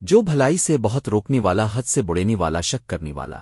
جو بھلائی سے بہت روکنے والا حد سے بڑینے والا شک کرنے والا۔